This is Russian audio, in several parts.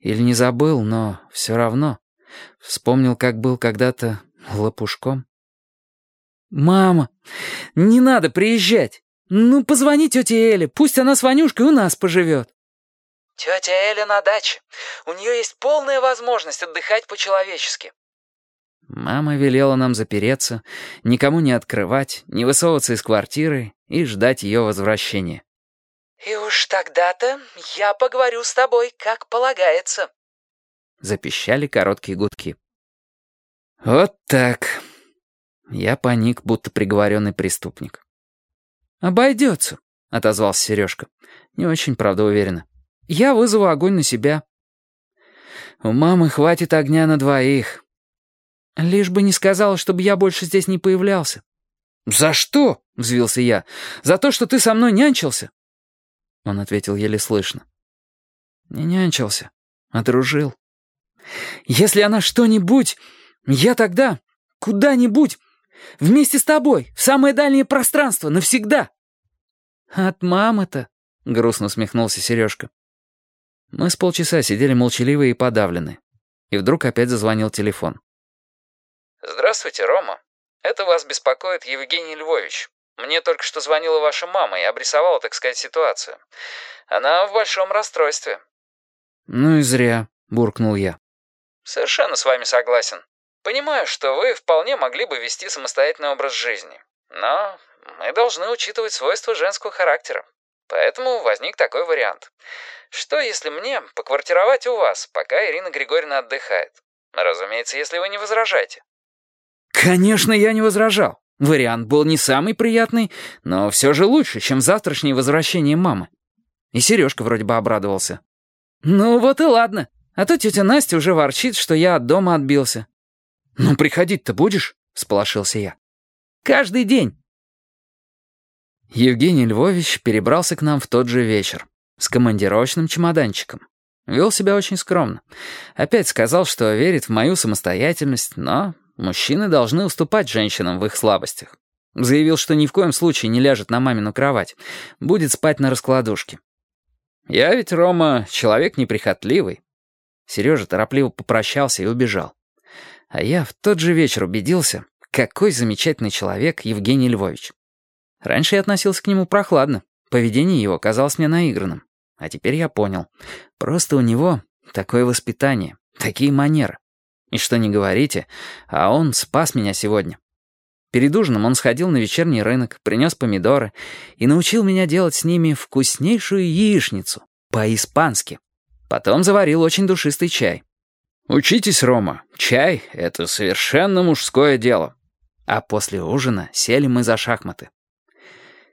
Или не забыл, но все равно. Вспомнил, как был когда-то лопушком. «Мама, не надо приезжать. Ну, позвони тете Эле, пусть она с Ванюшкой у нас поживет». «Тетя Эля на даче. У нее есть полная возможность отдыхать по-человечески». Мама велела нам запереться, никому не открывать, не высовываться из квартиры и ждать ее возвращения. «И уж тогда-то я поговорю с тобой, как полагается». Запищали короткие гудки. «Вот так». Я паник, будто приговоренный преступник. «Обойдется», — отозвался Сережка. Не очень, правда, уверенно. «Я вызову огонь на себя». «У мамы хватит огня на двоих». «Лишь бы не сказала, чтобы я больше здесь не появлялся». «За что?» — взвился я. «За то, что ты со мной нянчился?» Он ответил еле слышно. «Не нянчился, а дружил. Если она что-нибудь, я тогда куда-нибудь, вместе с тобой, в самое дальнее пространство, навсегда». «От мамы-то», — грустно усмехнулся Сережка. Мы с полчаса сидели молчаливые и подавленные. И вдруг опять зазвонил телефон. «Здравствуйте, Рома. Это вас беспокоит Евгений Львович. Мне только что звонила ваша мама и обрисовала, так сказать, ситуацию. Она в большом расстройстве». «Ну и зря», — буркнул я. «Совершенно с вами согласен. Понимаю, что вы вполне могли бы вести самостоятельный образ жизни. Но мы должны учитывать свойства женского характера. Поэтому возник такой вариант. Что, если мне поквартировать у вас, пока Ирина Григорьевна отдыхает? Разумеется, если вы не возражаете». «Конечно, я не возражал. Вариант был не самый приятный, но все же лучше, чем завтрашнее возвращение мамы. И Сережка вроде бы обрадовался. «Ну вот и ладно, а то тетя Настя уже ворчит, что я от дома отбился». «Ну приходить-то будешь?» — сполошился я. «Каждый день». Евгений Львович перебрался к нам в тот же вечер с командировочным чемоданчиком. Вел себя очень скромно. Опять сказал, что верит в мою самостоятельность, но Мужчины должны уступать женщинам в их слабостях. Заявил, что ни в коем случае не ляжет на мамину кровать. Будет спать на раскладушке. Я ведь, Рома, человек неприхотливый. Сережа торопливо попрощался и убежал. А я в тот же вечер убедился, какой замечательный человек Евгений Львович. Раньше я относился к нему прохладно. Поведение его казалось мне наигранным. А теперь я понял. Просто у него такое воспитание, такие манеры. И что не говорите, а он спас меня сегодня. Перед ужином он сходил на вечерний рынок, принес помидоры и научил меня делать с ними вкуснейшую яичницу, по-испански. Потом заварил очень душистый чай. «Учитесь, Рома, чай — это совершенно мужское дело». А после ужина сели мы за шахматы.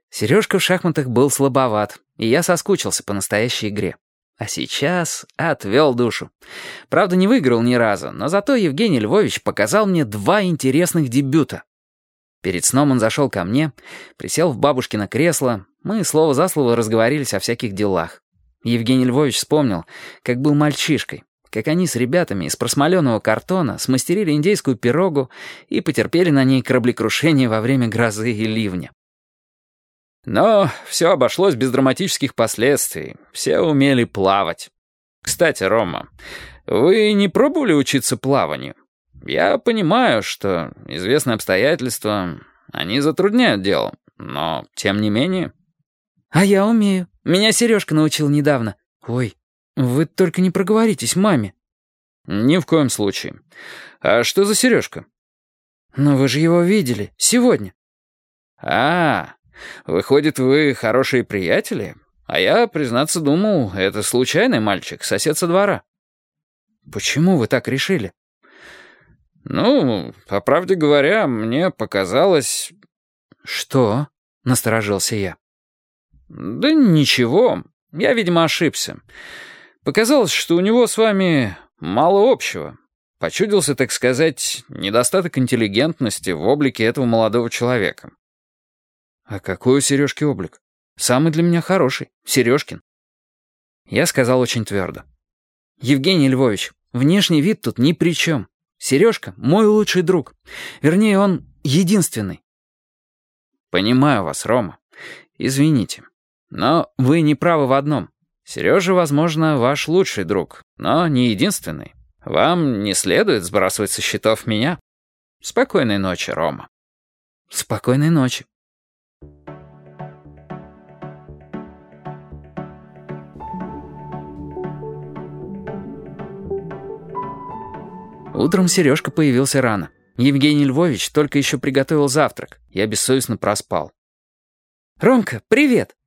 Сережка в шахматах был слабоват, и я соскучился по настоящей игре. А сейчас отвел душу. Правда, не выиграл ни разу, но зато Евгений Львович показал мне два интересных дебюта. Перед сном он зашел ко мне, присел в бабушкино кресло, мы слово за слово разговорились о всяких делах. Евгений Львович вспомнил, как был мальчишкой, как они с ребятами из просмоленного картона смастерили индейскую пирогу и потерпели на ней кораблекрушение во время грозы и ливня. Но все обошлось без драматических последствий. Все умели плавать. Кстати, Рома, вы не пробовали учиться плаванию? Я понимаю, что известные обстоятельства, они затрудняют дело, но тем не менее... А я умею. Меня Сережка научил недавно. Ой, вы только не проговоритесь маме. Ни в коем случае. А что за Сережка? Ну вы же его видели. Сегодня. А, Выходит, вы хорошие приятели? А я, признаться, думал, это случайный мальчик, сосед со двора». «Почему вы так решили?» «Ну, по правде говоря, мне показалось...» «Что?» — насторожился я. «Да ничего, я, видимо, ошибся. Показалось, что у него с вами мало общего. Почудился, так сказать, недостаток интеллигентности в облике этого молодого человека. «А какой у Сережки облик? Самый для меня хороший, Сережкин». Я сказал очень твердо. «Евгений Львович, внешний вид тут ни при чем. Сережка — мой лучший друг. Вернее, он единственный». «Понимаю вас, Рома. Извините. Но вы не правы в одном. Сережа, возможно, ваш лучший друг, но не единственный. Вам не следует сбрасывать со счетов меня. Спокойной ночи, Рома. Спокойной ночи. Утром Сережка появился рано. Евгений Львович только еще приготовил завтрак. Я бессовестно проспал. «Ромка, привет!»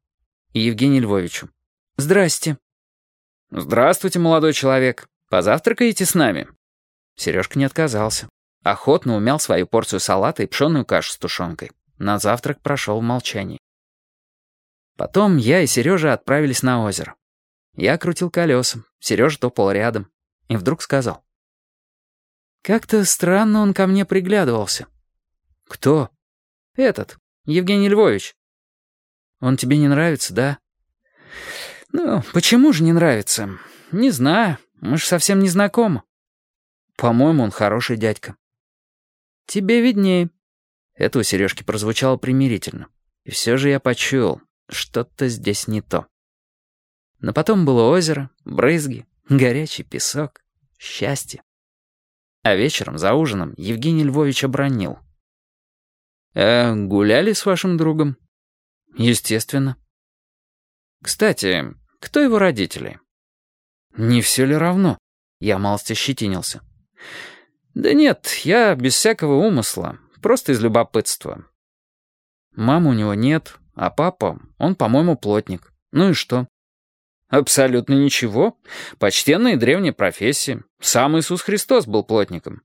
Евгению Львовичу. «Здрасте». «Здравствуйте, молодой человек. Позавтракаете с нами?» Сережка не отказался. Охотно умял свою порцию салата и пшеную кашу с тушенкой. На завтрак прошел в молчании. Потом я и Сережа отправились на озеро. Я крутил колеса, Сережа топал рядом. И вдруг сказал. Как-то странно он ко мне приглядывался. Кто? Этот, Евгений Львович. Он тебе не нравится, да? Ну, почему же не нравится? Не знаю, мы же совсем не знакомы. По-моему, он хороший дядька. Тебе виднее. Это у Сережки прозвучало примирительно. И все же я почуял, что-то здесь не то. Но потом было озеро, брызги, горячий песок, счастье. А вечером, за ужином, Евгений Львович обронил. «Э, гуляли с вашим другом?» «Естественно». «Кстати, кто его родители?» «Не все ли равно?» Я малость ощетинился. «Да нет, я без всякого умысла, просто из любопытства. Мамы у него нет, а папа, он, по-моему, плотник. Ну и что?» Абсолютно ничего. Почтенная и древняя профессия. Сам Иисус Христос был плотником.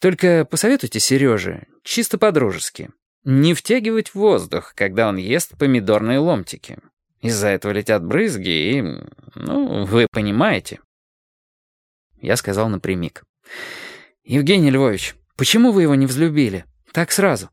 Только посоветуйте Сереже, чисто по-дружески, не втягивать воздух, когда он ест помидорные ломтики. Из-за этого летят брызги и... ну, вы понимаете. Я сказал напрямик. «Евгений Львович, почему вы его не взлюбили? Так сразу».